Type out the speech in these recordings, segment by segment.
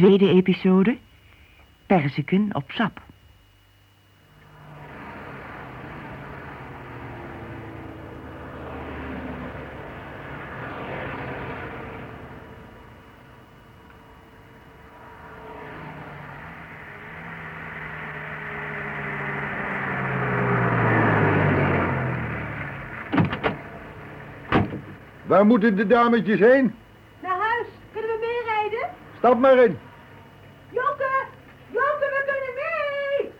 Tweede episode. Perziken op sap. Waar moeten de dametjes heen? Naar huis. Kunnen we meerijden? Stap maar in. Joke! Joke, we kunnen mee!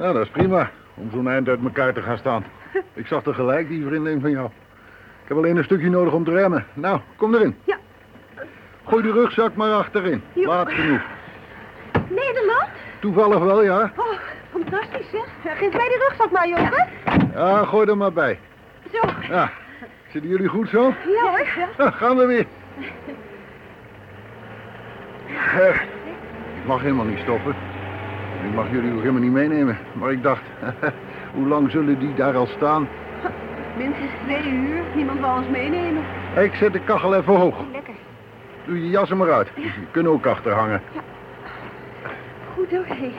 Ja, dat is prima. Om zo'n eind uit elkaar te gaan staan. Ik zag er gelijk, die vriendin van jou. Ik heb alleen een stukje nodig om te remmen. Nou, kom erin. Ja. Gooi die rugzak maar achterin. Jo. Laat genoeg. Nederland? Toevallig wel, ja. Oh, fantastisch zeg. Ja, Geef mij die rugzak maar, Joke. Ja, gooi er maar bij. Zo. Ja. Zitten jullie goed zo? Ja hoor. Nou, gaan we weer. Eh, ik mag helemaal niet stoppen. Ik mag jullie ook helemaal niet meenemen. Maar ik dacht, hoe lang zullen die daar al staan? Minstens twee uur. Niemand wil ons meenemen. Ik zet de kachel even hoog. Lekker. Doe je jas er maar uit. Die kunnen ook achter hangen. Goed, oké.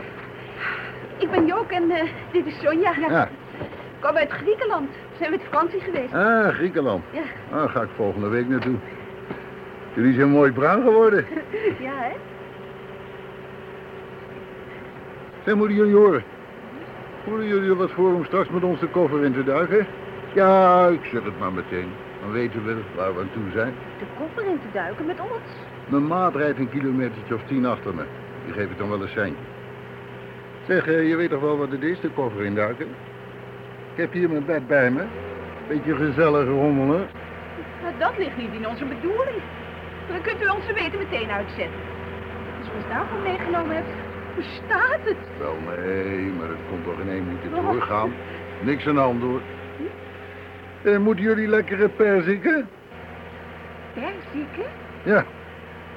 Ik ben Joke en eh, dit is Sonja. Ja. Ja. Ik kom uit Griekenland. Zijn we met vakantie geweest? Ah, Griekenland. Ja. Ah, daar ga ik volgende week naartoe. Jullie zijn mooi bruin geworden. Ja, hè? Zeg, moeten jullie horen. Voelen jullie er wat voor om straks met ons de koffer in te duiken? Ja, ik zeg het maar meteen. Dan weten we waar we aan toe zijn. De koffer in te duiken met ons. Mijn maat rijdt een kilometertje of tien achter me. Die geef ik dan wel een seintje. Zeg, eh, je weet toch wel wat het is, de koffer induiken? Ik heb hier mijn bed bij me. Beetje gezellig rommelen. Nou, dat ligt niet in onze bedoeling. Dan kunt u onze weten meteen uitzetten. Als u ons daarvoor meegenomen hebt, hoe staat het? Wel, nee, maar het komt toch in één minuut doorgaan. Niks aan de hand, hoor. Eh, moeten jullie lekkere perziken? Perziken? Ja.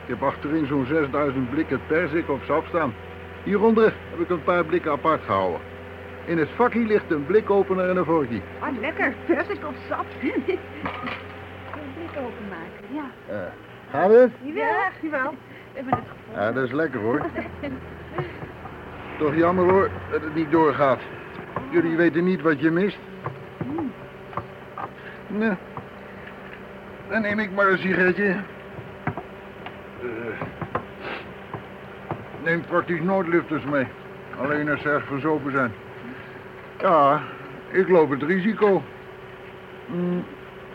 Ik heb achterin zo'n 6000 blikken perzik op sap staan. Hieronder heb ik een paar blikken apart gehouden. In het vakje ligt een blikopener en een vorkje. Ah, lekker. Persik op sap. Een blik openmaken, ja. Eh, gaat het? Ja, jawel. We hebben het gevonden. Ja, dat is lekker hoor. Toch jammer hoor dat het niet doorgaat. Jullie weten niet wat je mist. Nee. Dan neem ik maar een sigaretje. Eh, neem praktisch nooit lifters mee. Alleen als ze erg verzopen zijn. Ja, ik loop het risico. Mm,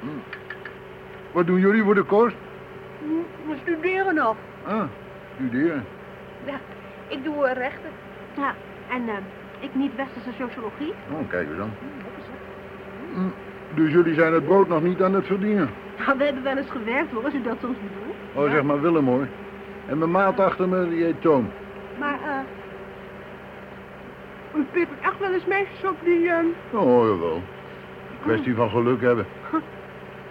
mm. Wat doen jullie voor de kost? We studeren nog. Ah, studeren. Ja, ik doe eh, rechten. Ja, en eh, ik niet westerse sociologie. Oh, kijk eens aan. Mm, Dus jullie zijn het brood nog niet aan het verdienen? Nou, we hebben wel eens gewerkt hoor, als u dat soms bedoelt. Oh, zeg maar Willem hoor. En mijn maat achter me, die heet Toon. Maar, eh... u pikt echt wel eens meisjes op die, eh... Oh, jawel. Kwestie van geluk hebben.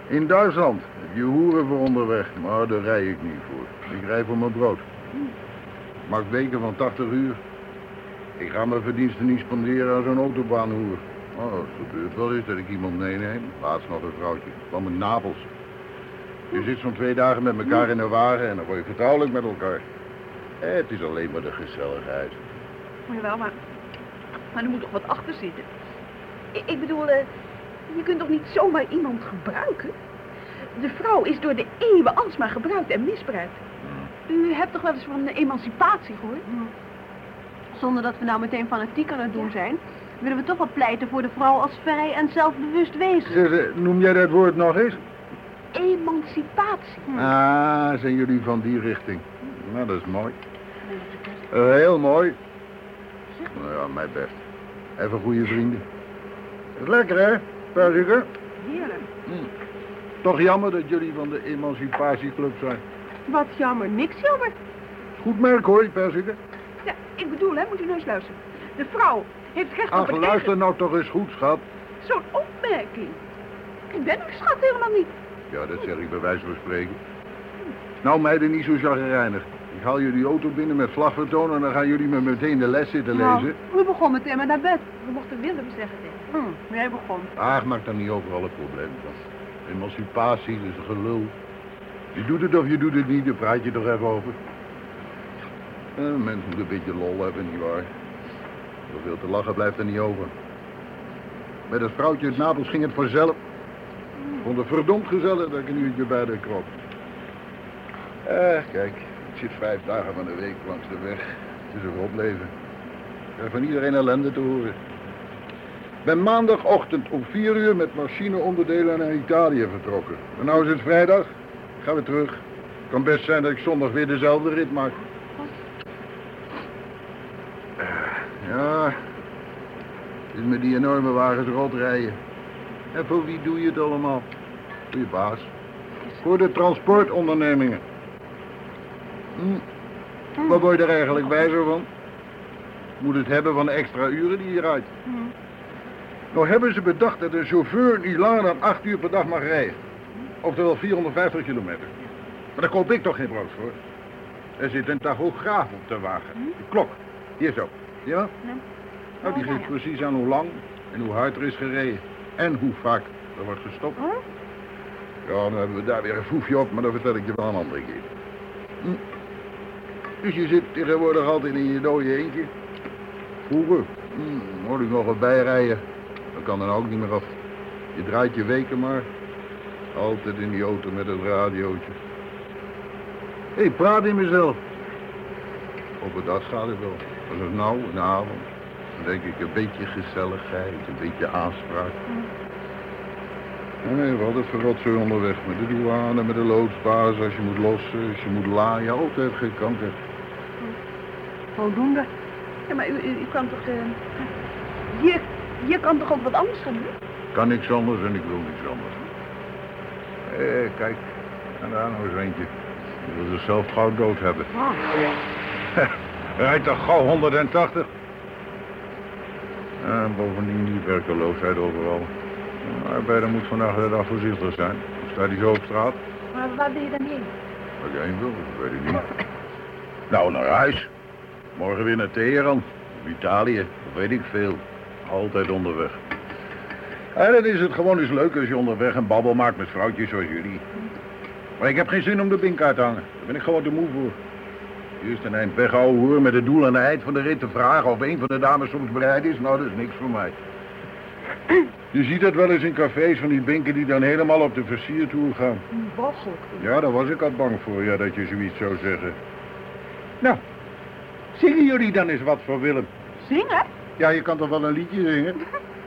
In Duitsland heb je hoeren voor onderweg, maar daar rij ik niet voor. Ik rij voor mijn brood. Maak weken van 80 uur. Ik ga mijn verdiensten niet spenderen aan zo'n autobaanhoer. Oh, het gebeurt wel eens dat ik iemand meeneem. Laatst nog een vrouwtje. Kwam uit Napels. Je zit zo'n twee dagen met elkaar in een wagen en dan word je vertrouwelijk met elkaar. Eh, het is alleen maar de gezelligheid. Jawel, maar... Maar er moet toch wat achter zitten? Ik, ik bedoel, eh, je kunt toch niet zomaar iemand gebruiken? De vrouw is door de eeuwen alsmaar gebruikt en misbruikt. U hebt toch wel eens van de emancipatie gehoord? Zonder dat we nou meteen fanatiek aan het doen zijn... willen we toch wel pleiten voor de vrouw als vrij en zelfbewust wezen. Zeg, eh, noem jij dat woord nog eens? Emancipatie. Ah, zijn jullie van die richting? Nou, dat is mooi. Eh, heel mooi. Nou ja, mij best. Even goede vrienden. Is lekker, hè, perziken? Heerlijk. Toch jammer dat jullie van de emancipatieclub zijn. Wat jammer, niks jammer. Goed merk, hoor, die perziken. Ja, ik bedoel, hè, moet u nou eens luisteren. De vrouw heeft recht op Ach, een luister eigen... nou toch eens goed, schat. Zo'n opmerking. Ik ben uw schat helemaal niet. Ja, dat zeg ik bij wijze van spreken. Nou, meiden, niet zo chagrijnig. Ik haal jullie auto binnen met vlagvertoon en dan gaan jullie me meteen de les zitten lezen. we begonnen meteen maar naar bed. We mochten Willem zeggen dit. Hm, jij begon. Ach, maak dan niet overal een probleem van. Emancipatie is een gelul. Je doet het of je doet het niet, daar praat je toch even over. Eh, Een mens moet een beetje lol hebben, nietwaar? Zoveel te lachen blijft er niet over. Met het vrouwtje uit Napels ging het vanzelf. Ik vond het verdomd gezellig dat ik een uurtje bij de krop. Eh, kijk, zit vijf dagen van de week langs de weg. Het is een rot leven. Ik van iedereen ellende te horen. Ik ben maandagochtend om vier uur met machineonderdelen naar Italië vertrokken. En nou is het vrijdag. Gaan we terug. Kan best zijn dat ik zondag weer dezelfde rit maak. Eh, Ja, het is met die enorme wagens rot rijden. En voor wie doe je het allemaal? Voor je baas. Voor de transportondernemingen. Hm. Wat word je er eigenlijk bij zo van? Moet het hebben van de extra uren die je rijdt. Nou hebben ze bedacht dat een chauffeur niet langer dan acht uur per dag mag rijden. Oftewel 450 kilometer. Maar daar koop ik toch geen brood voor. Er zit een tachograaf op de wagen. De klok. Hier zo. Ja? Nou, die geeft precies aan hoe lang en hoe hard er is gereden. En hoe vaak er wordt gestopt. Ja, dan hebben we daar weer een foefje op, maar dat vertel ik je wel een andere keer. Hm. Dus je zit tegenwoordig altijd in je dode eentje. Vroeger hm, hoorde ik nog wat bijrijden. Dat kan dan ook niet meer af. Je draait je weken maar. Altijd in die auto met het radiootje. Hé, hey, praat in mezelf. Op het dag gaat het wel. Als het nou, de avond, dan denk ik een beetje gezelligheid, een beetje aanspraak. Nee, we hadden verrotzooi onderweg met de douane, met de loodsbaas, als je moet lossen, als je moet laaien, altijd gekanker. Voldoende. Ja, maar u, u, kan toch... eh, hier, hier kan toch ook wat anders gaan doen? Kan niks anders en ik wil niks anders. Hé, kijk, en daar nou eens eentje. Die wil zichzelf gauw dood hebben. Rijdt toch gauw 180? En bovendien die werkeloosheid overal. Een arbeider moet vandaag de dag voorzichtig zijn. Dan staat hij zo op straat. Maar waar ben je dan heen? Waar jij heen wil, dat weet ik niet. Nou, naar huis. Morgen weer naar Teheran. Of Italië, dat weet ik veel. Altijd onderweg. En dan is het gewoon eens leuk als je onderweg een babbel maakt met vrouwtjes zoals jullie. Maar ik heb geen zin om de uit te hangen. Daar ben ik gewoon te moe voor. Eerst een eind weghouden hoor met het doel aan het eind van de rit te vragen of een van de dames soms bereid is. Nou, dat is niks voor mij. Je ziet het wel eens in cafés van die binken die dan helemaal op de versiertoer gaan. Walgelijk. Ja, daar was ik al bang voor, ja, dat je zoiets zou zeggen. Nou, zingen jullie dan eens wat voor Willem? Zingen? Ja, je kan toch wel een liedje zingen?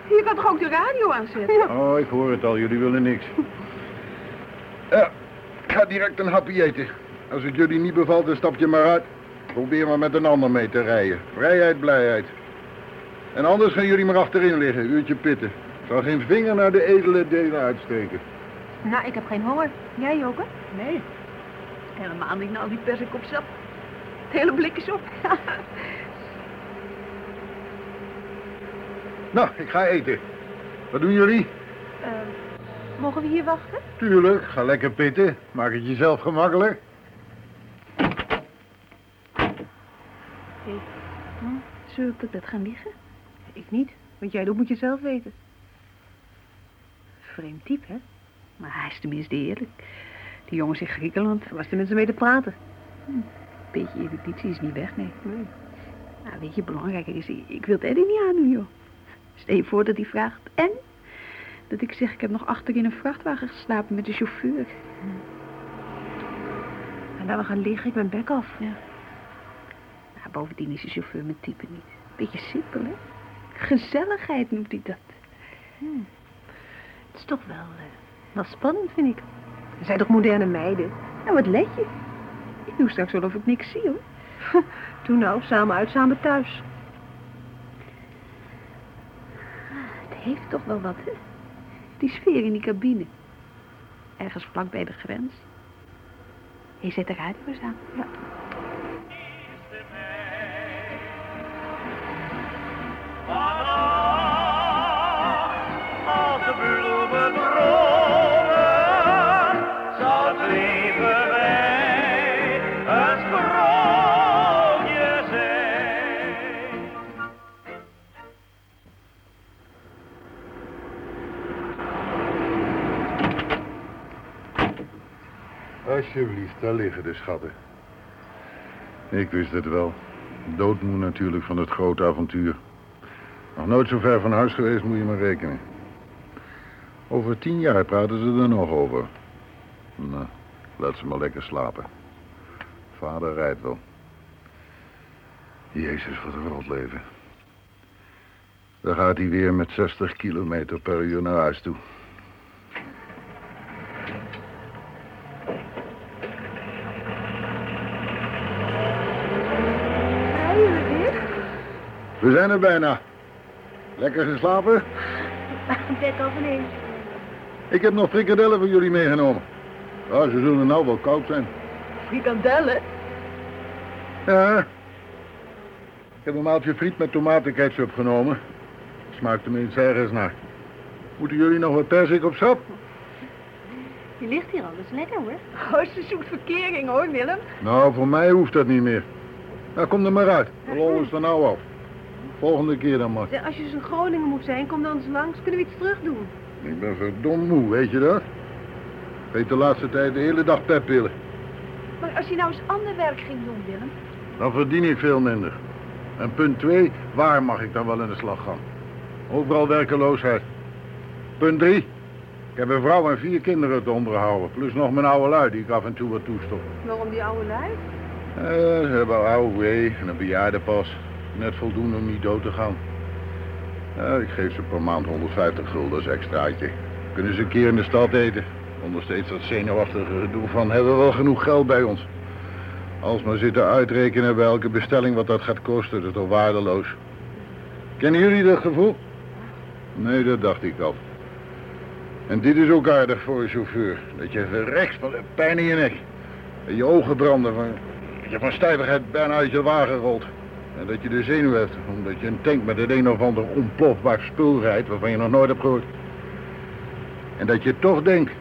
Je kan toch ook de radio aanzetten? Oh, ik hoor het al, jullie willen niks. Ja, ik ga direct een hapje eten. Als het jullie niet bevalt, dan stap je maar uit. Probeer maar met een ander mee te rijden. Vrijheid, blijheid. En anders gaan jullie maar achterin liggen, uurtje pitten. Ik zal geen vinger naar de edele delen uitsteken. Nou, ik heb geen honger. Jij, Joke? Nee. Helemaal niet naar al die persik op sap. Het hele blik is op. Nou, ik ga eten. Wat doen jullie? Eh, mogen we hier wachten? Tuurlijk, ga lekker pitten. Maak het jezelf gemakkelijk. Hm? Zullen we op het bed gaan liggen? Ik niet. Wat jij doet moet je zelf weten. Vreemd type, hè? Maar hij is tenminste eerlijk. Die jongens in Griekenland was tenminste mee te praten. Hm. Beetje eruditie is niet weg, nee. nee. Nou, weet je, belangrijker is, ik wil het Eddie niet aandoen, joh. Stel je voor dat hij vraagt, en? Dat ik zeg, ik heb nog achter in een vrachtwagen geslapen met de chauffeur. En daar we gaan liggen, ik ben bek af. Ja. Nou, bovendien is de chauffeur mijn type niet. Beetje simpel, hè? Gezelligheid noemt hij dat. Hmm. Het is toch wel, uh, wel spannend, vind ik. Er zijn toch moderne meiden? Nou, wat let je? Ik doe straks wel of ik niks zie, hoor. Toen nou, samen uit, samen thuis. Het heeft toch wel wat, hè? Die sfeer in die cabine. Ergens vlak bij de grens. Je zet de radio eens aan. Ja. Alsjeblieft, daar liggen de schatten. Ik wist het wel. Doodmoe natuurlijk van het grote avontuur. Nog nooit zo ver van huis geweest, moet je maar rekenen. Over tien jaar praten ze er nog over. Nou, laat ze maar lekker slapen. Vader rijdt wel. Jezus, wat een rot leven. Dan gaat hij weer met 60 kilometer per uur naar huis toe. Rijden we weer? We zijn er bijna. Lekker geslapen? Bed. Ik heb nog frikadellen voor jullie meegenomen. Ja, ze zullen nou wel koud zijn. Frikandellen? Ja. Ik heb een maaltje friet met tomatenketchup genomen. Smaakt tenminste ergens naar. Moeten jullie nog wat persik op sap? Je ligt hier al, dat is lekker hoor. Oh, ze zoekt verkering hoor, Willem. Nou, voor mij hoeft dat niet meer. Nou, kom er maar uit. De lol is er nou af. Volgende keer dan maar. Als je eens in Groningen moet zijn, kom dan eens langs. Kunnen we iets terug doen? Ik ben verdomd moe, weet je dat? Ik Eet de laatste tijd de hele dag peppillen. Maar als je nou eens ander werk ging doen, Willem. Dan verdien ik veel minder. En punt twee, waar mag ik dan wel in de slag gaan? Overal werkeloosheid. Punt drie, ik heb een vrouw en vier kinderen te onderhouden. Plus nog mijn oude lui die ik af en toe wat toestop. Waarom die oude lui? Eh, ze hebben AOW en een bejaardenpas. Net voldoende om niet dood te gaan. Ik geef ze per maand 150 gulden als extraatje. Kunnen ze een keer in de stad eten. Onder steeds dat zenuwachtige gedoe van hebben we wel genoeg geld bij ons. Als maar zitten uitrekenen bij elke bestelling wat dat gaat kosten, dat is toch waardeloos. Kennen jullie dat gevoel? Nee, dat dacht ik al. En dit is ook aardig voor een chauffeur. Dat je even rechts van de pijn in je nek. En je ogen branden van, dat je van stijvigheid bijna uit je wagen rolt. En dat je de zenuw hebt, omdat je een tank met het een of ander ontplofbaar spul rijdt waarvan je nog nooit hebt gehoord. En dat je toch denkt,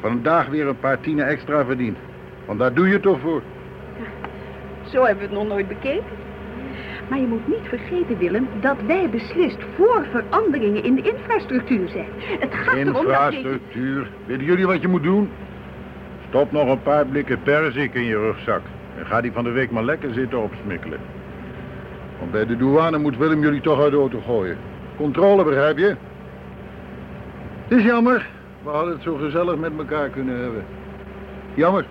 vandaag weer een paar tienen extra verdient. Want daar doe je het toch voor. Zo hebben we het nog nooit bekeken. Maar je moet niet vergeten, Willem, dat wij beslist voor veranderingen in de infrastructuur zijn. Het gaat erom dat... Infrastructuur. Weten jullie wat je moet doen? Stop nog een paar blikken perzik in je rugzak. En ga die van de week maar lekker zitten opsmikkelen. Want bij de douane moet Willem jullie toch uit de auto gooien. Controle, begrijp je? Het is jammer. We hadden het zo gezellig met elkaar kunnen hebben. Jammer.